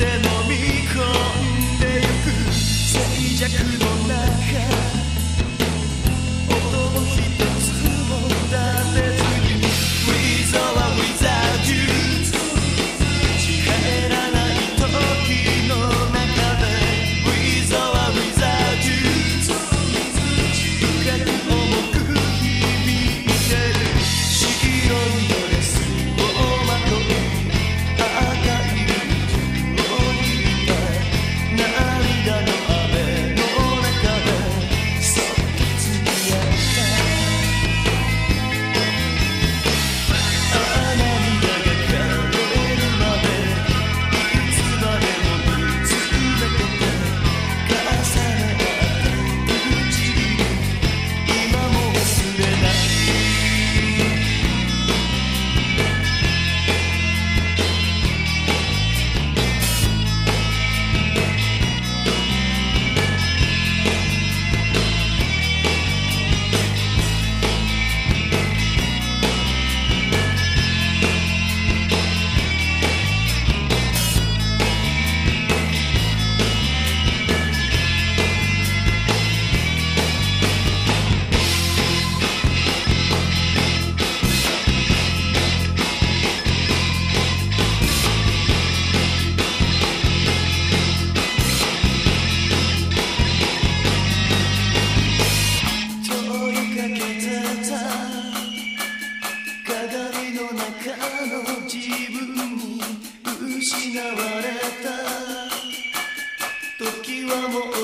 で飲み込んでゆく。脆弱の amo